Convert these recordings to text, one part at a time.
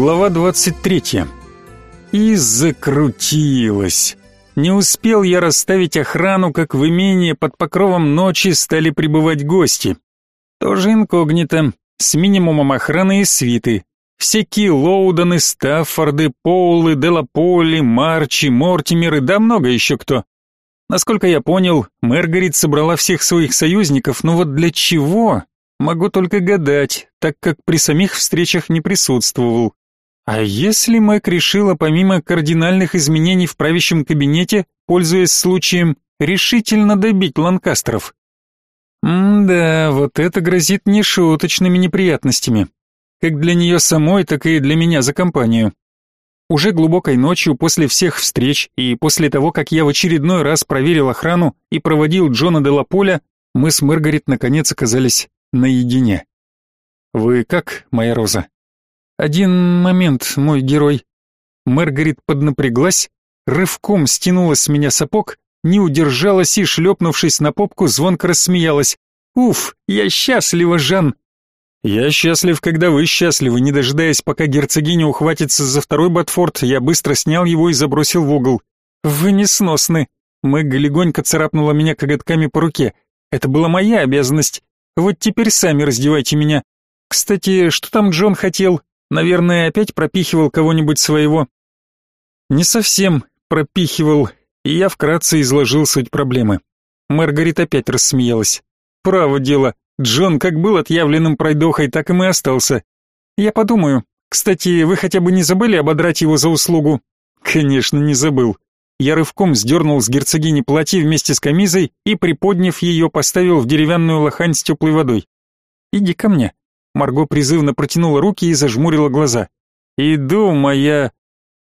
Глава 23. И закрутилось. Не успел я расставить охрану, как в имение под покровом ночи стали прибывать гости. Тоже инкогнито, с минимумом охраны и свиты. Всякие Лоудоны, Стаффорды, Поулы, Делаполи, Марчи, Мортимеры, да много еще кто. Насколько я понял, Мэргарит собрала всех своих союзников, но вот для чего? Могу только гадать, так как при самих встречах не присутствовал. А если Мэг решила помимо кардинальных изменений в правящем кабинете, пользуясь случаем, решительно добить Ланкастеров? М-да, вот это грозит нешуточными неприятностями. Как для нее самой, так и для меня за компанию. Уже глубокой ночью, после всех встреч и после того, как я в очередной раз проверил охрану и проводил Джона де Лаполя, мы с Маргарет наконец оказались наедине. «Вы как, моя Роза?» «Один момент, мой герой». Маргарет поднапряглась, рывком стянула с меня сапог, не удержалась и, шлепнувшись на попку, звонко рассмеялась. «Уф, я счастлива, Жан!» «Я счастлив, когда вы счастливы», не дожидаясь, пока герцогиня ухватится за второй ботфорд, я быстро снял его и забросил в угол. «Вы несносны!» Мэг легонько царапнула меня коготками по руке. «Это была моя обязанность. Вот теперь сами раздевайте меня. Кстати, что там Джон хотел? Наверное, опять пропихивал кого-нибудь своего. Не совсем пропихивал, и я вкратце изложил суть проблемы. Маргарит опять рассмеялась. Право дело, Джон как был отъявленным пройдохой, так и мы остался. Я подумаю. Кстати, вы хотя бы не забыли ободрать его за услугу? Конечно, не забыл. Я рывком сдернул с герцогини платье вместе с камизой и, приподняв ее, поставил в деревянную лохань с теплой водой. «Иди ко мне», Марго призывно протянула руки и зажмурила глаза. «Иду, моя...»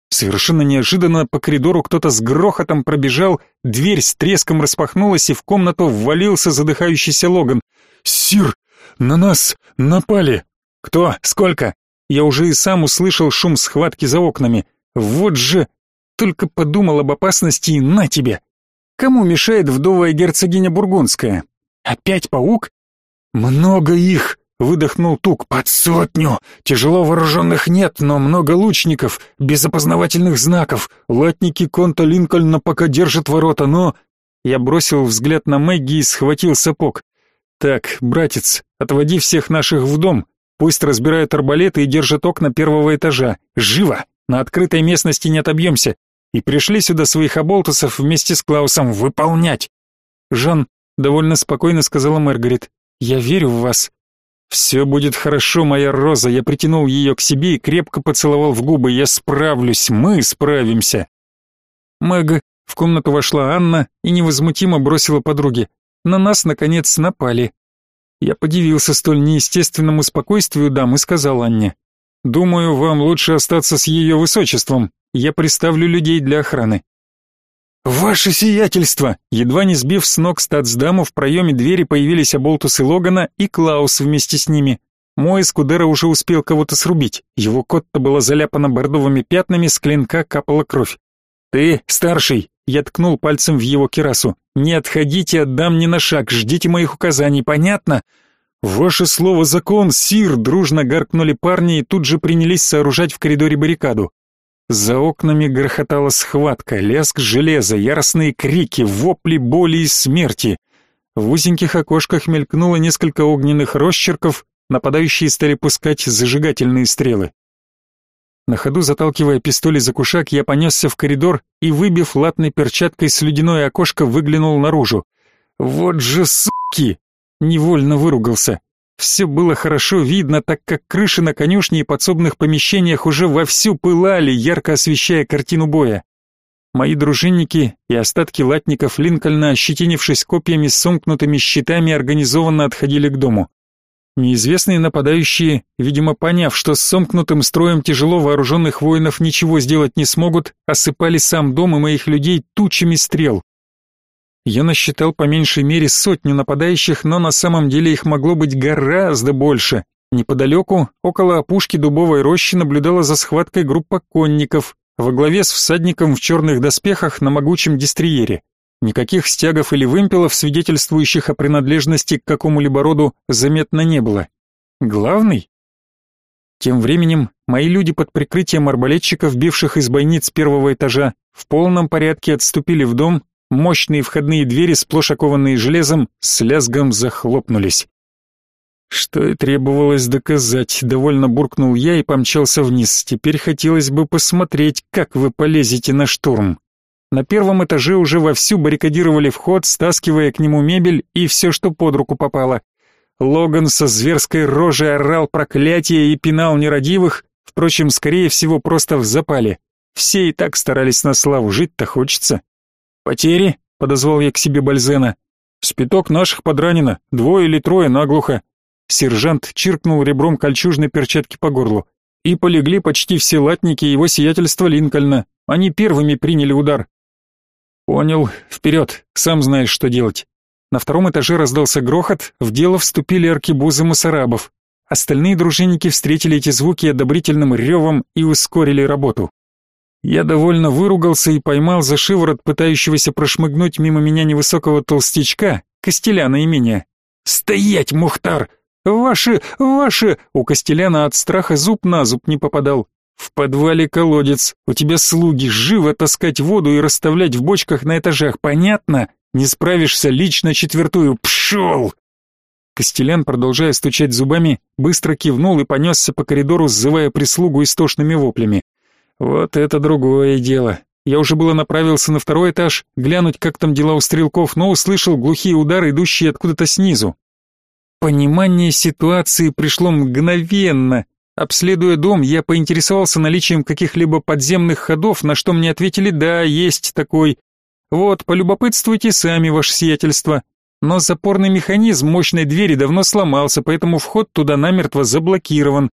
Совершенно неожиданно по коридору кто-то с грохотом пробежал, дверь с треском распахнулась, и в комнату ввалился задыхающийся Логан. «Сир, на нас напали!» «Кто? Сколько?» Я уже и сам услышал шум схватки за окнами. «Вот же...» Только подумал об опасности и на тебе! Кому мешает вдовая герцогиня Бургундская? Опять паук? Много их! Выдохнул Тук. «Под сотню! Тяжело вооруженных нет, но много лучников, без опознавательных знаков. Латники Конта Линкольна пока держат ворота, но...» Я бросил взгляд на Мэгги и схватил сапог. «Так, братец, отводи всех наших в дом. Пусть разбирают арбалеты и держат окна первого этажа. Живо! На открытой местности не отобьемся. И пришли сюда своих оболтусов вместе с Клаусом выполнять!» «Жан», — довольно спокойно сказала Маргарет, — «я верю в вас. «Все будет хорошо, моя Роза!» Я притянул ее к себе и крепко поцеловал в губы. «Я справлюсь, мы справимся!» Мэг, в комнату вошла Анна и невозмутимо бросила подруге. «На нас, наконец, напали!» Я подивился столь неестественному спокойствию дамы и сказал Анне. «Думаю, вам лучше остаться с ее высочеством. Я приставлю людей для охраны». «Ваше сиятельство!» Едва не сбив с ног стацдаму, в проеме двери появились оболтусы Логана и Клаус вместе с ними. Мой Скудера уже успел кого-то срубить. Его котта была заляпана бордовыми пятнами, с клинка капала кровь. «Ты, старший!» Я ткнул пальцем в его кирасу. «Не отходите от дам ни на шаг, ждите моих указаний, понятно?» «Ваше слово закон, сир!» Дружно гаркнули парни и тут же принялись сооружать в коридоре баррикаду. За окнами грохотала схватка, лязг железа, яростные крики, вопли боли и смерти. В узеньких окошках мелькнуло несколько огненных росчерков, нападающие стали пускать зажигательные стрелы. На ходу заталкивая пистоли за кушак, я понесся в коридор и, выбив латной перчаткой слюдяное окошко, выглянул наружу. «Вот же суки!» Невольно выругался. Все было хорошо видно, так как крыши на конюшне и подсобных помещениях уже вовсю пылали, ярко освещая картину боя. Мои дружинники и остатки латников Линкольна, ощетинившись копьями с сомкнутыми щитами, организованно отходили к дому. Неизвестные нападающие, видимо, поняв, что с сомкнутым строем тяжело вооруженных воинов ничего сделать не смогут, осыпали сам дом и моих людей тучами стрел. Я насчитал по меньшей мере сотню нападающих, но на самом деле их могло быть гораздо больше. Неподалеку, около опушки дубовой рощи, наблюдала за схваткой группа конников, во главе с всадником в черных доспехах на могучем дистриере. Никаких стягов или вымпелов, свидетельствующих о принадлежности к какому-либо роду, заметно не было. Главный? Тем временем мои люди под прикрытием арбалетчиков, бивших из бойниц первого этажа, в полном порядке отступили в дом, мощные входные двери, сплошь окованные железом, с лязгом захлопнулись. Что и требовалось доказать, довольно буркнул я и помчался вниз. Теперь хотелось бы посмотреть, как вы полезете на штурм. На первом этаже уже вовсю баррикадировали вход, стаскивая к нему мебель и все, что под руку попало. Логан со зверской рожей орал проклятие и пинал нерадивых, впрочем, скорее всего, просто в запале. Все и так старались на славу, жить-то хочется. «Потери?» — подозвал я к себе Бальзена. «Спиток наших подранено, двое или трое наглухо». Сержант чиркнул ребром кольчужной перчатки по горлу. И полегли почти все латники его сиятельства Линкольна. Они первыми приняли удар. «Понял, вперед, сам знаешь, что делать». На втором этаже раздался грохот, в дело вступили аркебузы мусорабов. Остальные дружинники встретили эти звуки одобрительным ревом и ускорили работу. Я довольно выругался и поймал за шиворот пытающегося прошмыгнуть мимо меня невысокого толстячка, Костеляна имения. «Стоять, Мухтар! Ваши, ваши!» У Костеляна от страха зуб на зуб не попадал. «В подвале колодец, у тебя слуги, живо таскать воду и расставлять в бочках на этажах, понятно? Не справишься, лично четвертую. Пшел!» Костелян, продолжая стучать зубами, быстро кивнул и понесся по коридору, сзывая прислугу истошными воплями. «Вот это другое дело. Я уже было направился на второй этаж, глянуть, как там дела у стрелков, но услышал глухие удары, идущие откуда-то снизу. Понимание ситуации пришло мгновенно. Обследуя дом, я поинтересовался наличием каких-либо подземных ходов, на что мне ответили «да, есть такой». Вот, полюбопытствуйте сами, ваше сиятельство. Но запорный механизм мощной двери давно сломался, поэтому вход туда намертво заблокирован.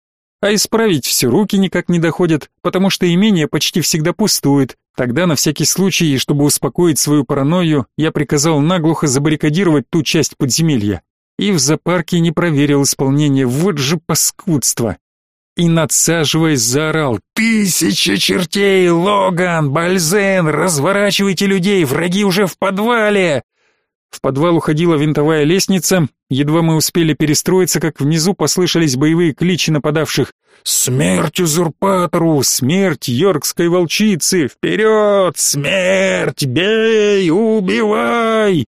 А исправить все руки никак не доходят, потому что имение почти всегда пустует. Тогда на всякий случай, чтобы успокоить свою паранойю, я приказал наглухо забаррикадировать ту часть подземелья. И в зоопарке не проверил исполнение, вот же паскудство и, надсаживаясь, заорал «Тысяча чертей! Логан! Бальзен! Разворачивайте людей! Враги уже в подвале!» В подвал уходила винтовая лестница. Едва мы успели перестроиться, как внизу послышались боевые кличи нападавших. «Смерть узурпатору! Смерть йоркской волчице! Вперед! Смерть! Бей! Убивай!»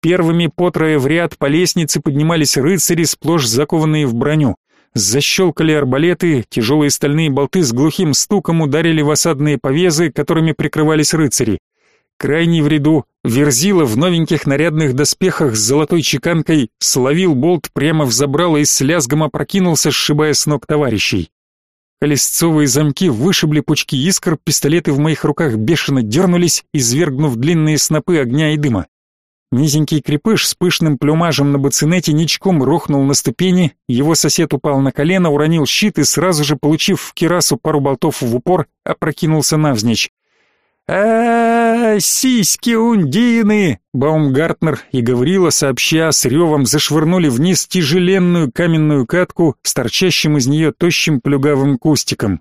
Первыми по трое в ряд по лестнице поднимались рыцари, сплошь закованные в броню. Защелкали арбалеты, тяжелые стальные болты с глухим стуком ударили в осадные повезы, которыми прикрывались рыцари. Крайний в ряду, Верзила в новеньких нарядных доспехах с золотой чеканкой словил болт прямо в забрало и с лязгом опрокинулся, сшибая с ног товарищей. Колесцовые замки вышибли пучки искр, пистолеты в моих руках бешено дернулись, извергнув длинные снопы огня и дыма. Низенький крепыш с пышным плюмажем на бацинете ничком рухнул на ступени, его сосед упал на колено, уронил щит и сразу же, получив в кирасу пару болтов в упор, опрокинулся навзничь. А, сиськи ундины!» Баумгартнер и Гаврила, сообща с ревом, зашвырнули вниз тяжеленную каменную катку с торчащим из нее тощим плюгавым кустиком.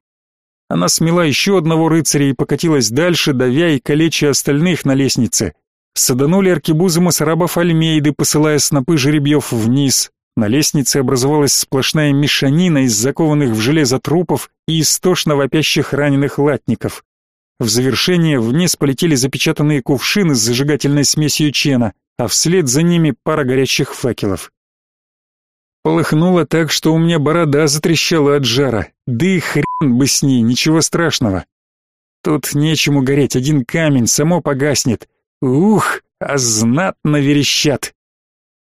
Она смела еще одного рыцаря и покатилась дальше, давя и калеча остальных на лестнице. Саданули аркебузы мусорабов Альмейды, посылая снопы жеребьев вниз. На лестнице образовалась сплошная мешанина из закованных в железо трупов и истошно вопящих раненых латников. В завершение вниз полетели запечатанные кувшины с зажигательной смесью чена, а вслед за ними пара горящих факелов. Полыхнуло так, что у меня борода затрещала от жара. Да и хрен бы с ней, ничего страшного. Тут нечему гореть, один камень, само погаснет. Ух, а знатно верещат.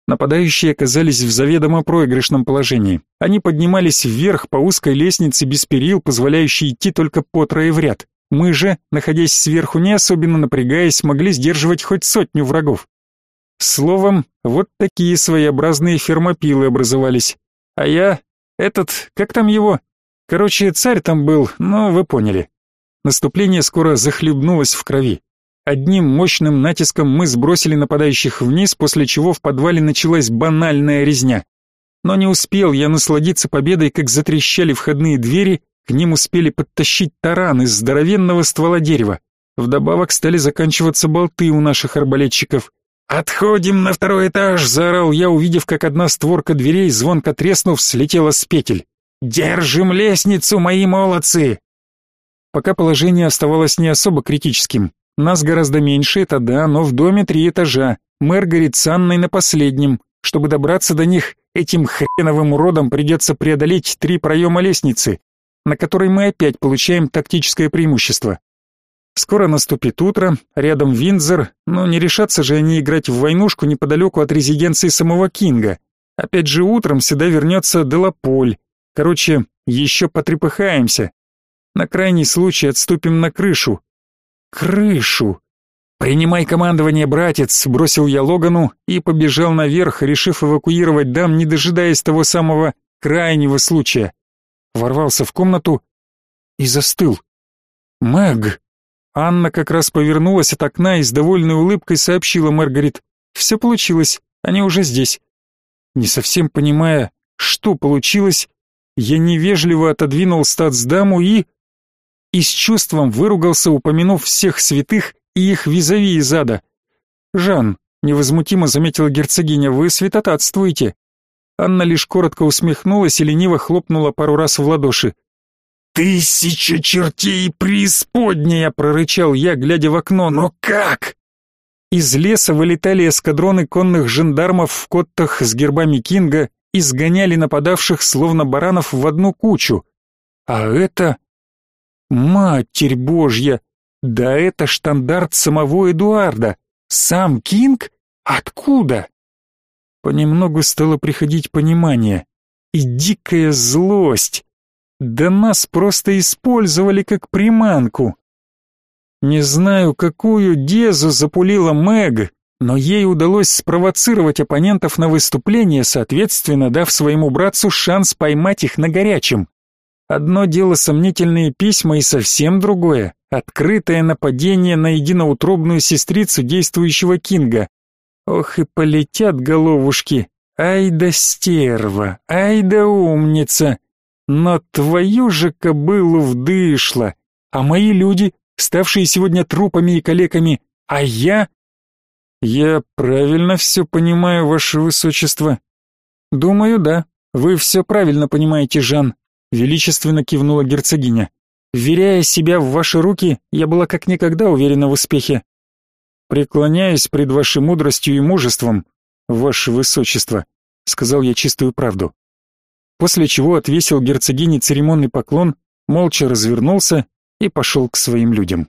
Нападающие оказались в заведомо проигрышном положении. Они поднимались вверх по узкой лестнице без перил, позволяющей идти только по трое в ряд. Мы же, находясь сверху, не особенно напрягаясь, могли сдерживать хоть сотню врагов. Словом, вот такие своеобразные фермопилы образовались. А я, этот, как там его? Короче, царь там был, но вы поняли. Наступление скоро захлебнулось в крови. Одним мощным натиском мы сбросили нападающих вниз, после чего в подвале началась банальная резня. Но не успел я насладиться победой, как затрещали входные двери, к ним успели подтащить таран из здоровенного ствола дерева. Вдобавок стали заканчиваться болты у наших арбалетчиков. «Отходим на второй этаж!» — заорал я, увидев, как одна створка дверей, звонко треснув, слетела с петель. Держим лестницу, мои молодцы!» Пока положение оставалось не особо критическим. Нас гораздо меньше, это да, но в доме три этажа. Мэр горит с Анной на последнем. Чтобы добраться до них, этим хреновым уродам придется преодолеть три проема лестницы, на которой мы опять получаем тактическое преимущество. Скоро наступит утро, рядом Виндзор, но не решатся же они играть в войнушку неподалеку от резиденции самого Кинга. Опять же утром сюда вернется Делаполь. Короче, еще потрепыхаемся. На крайний случай отступим на крышу. Крышу! «Принимай командование, братец!» — бросил я Логану и побежал наверх, решив эвакуировать дам, не дожидаясь того самого крайнего случая. Ворвался в комнату и застыл. «Мэг!» Анна как раз повернулась от окна и с довольной улыбкой сообщила Маргарет. «Все получилось, они уже здесь». Не совсем понимая, что получилось, я невежливо отодвинул статсдаму и... И с чувством выругался, упомянув всех святых и их визави из ада. «Жан», — невозмутимо заметила герцогиня, — «вы святотатствуете». Анна лишь коротко усмехнулась и лениво хлопнула пару раз в ладоши. «Тысяча чертей преисподняя!» — прорычал я, глядя в окно. «Но как?» Из леса вылетали эскадроны конных жандармов в коттах с гербами Кинга и сгоняли нападавших, словно баранов, в одну кучу. А это... Матерь Божья! Да это штандарт самого Эдуарда! Сам Кинг? Откуда? Понемногу стало приходить понимание. И дикая злость. Да нас просто использовали как приманку. Не знаю, какую дезу запулила Мэг, но ей удалось спровоцировать оппонентов на выступление, соответственно, дав своему братцу шанс поймать их на горячем. Одно дело сомнительные письма и совсем другое — открытое нападение на единоутробную сестрицу действующего Кинга. Ох и полетят головушки. Ай да стерва, ай да умница. Но твою же кобылу вдышло, а мои люди, ставшие сегодня трупами и калеками, а я... Я правильно все понимаю, ваше высочество? Думаю, да. Вы все правильно понимаете, Жан, величественно кивнула герцогиня. Вверяя себя в ваши руки, я была как никогда уверена в успехе. Преклоняясь пред вашей мудростью и мужеством, ваше высочество, сказал я чистую правду после чего отвесил герцогине церемонный поклон, молча развернулся и пошел к своим людям.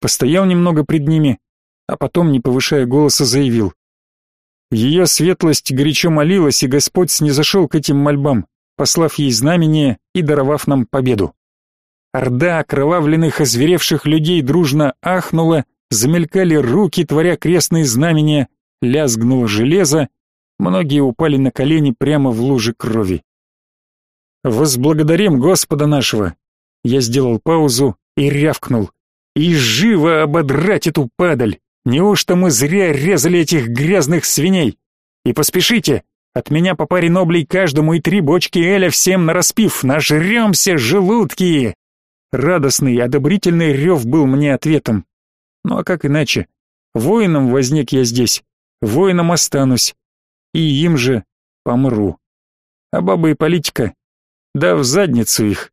Постоял немного пред ними, а потом, не повышая голоса, заявил. Ее светлость горячо молилась, и Господь снизошел к этим мольбам, послав ей знамение и даровав нам победу. Орда окровавленных, озверевших людей дружно ахнула, замелькали руки, творя крестные знамения, лязгнуло железо, многие упали на колени прямо в луже крови. Возблагодарим Господа нашего. Я сделал паузу и рявкнул. И живо ободрать эту падаль. Неужто мы зря резали этих грязных свиней? И поспешите, от меня по паре ноблей каждому и три бочки эля всем нараспив, нажремся, желудки!» Радостный, одобрительный рев был мне ответом. Ну а как иначе? Воином возник я здесь, воином останусь, и им же помру. А баба и политика да в задницу их.